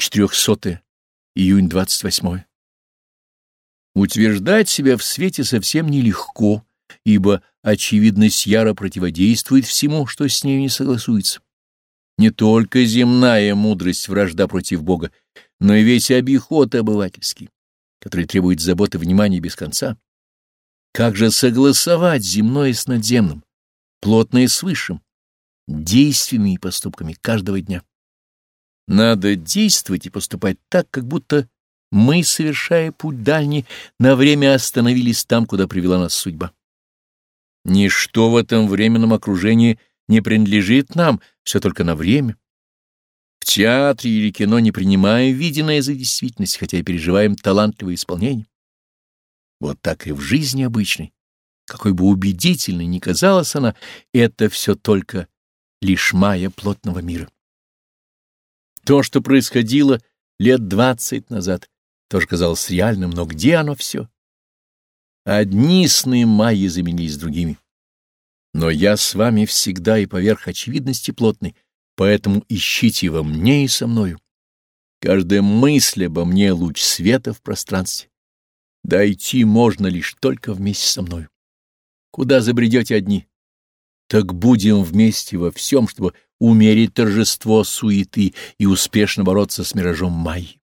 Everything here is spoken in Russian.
400 июнь 28 Утверждать себя в свете совсем нелегко, ибо очевидность яро противодействует всему, что с нею не согласуется. Не только земная мудрость вражда против Бога, но и весь обиход обывательский, который требует заботы внимания без конца. Как же согласовать земное с надземным, плотное с высшим, действиями и поступками каждого дня? Надо действовать и поступать так, как будто мы, совершая путь дальний, на время остановились там, куда привела нас судьба. Ничто в этом временном окружении не принадлежит нам, все только на время. В театре или кино не принимаем виденное за действительность, хотя и переживаем талантливое исполнение. Вот так и в жизни обычной. Какой бы убедительной ни казалась она, это все только лишь майя плотного мира. То, что происходило лет двадцать назад, тоже казалось реальным, но где оно все? Одни сны майи заменились другими. Но я с вами всегда и поверх очевидности плотной, поэтому ищите во мне и со мною. Каждая мысль обо мне — луч света в пространстве. Дойти можно лишь только вместе со мною. Куда забредете одни? Так будем вместе во всем, чтобы умерить торжество суеты и успешно бороться с миражом Майи.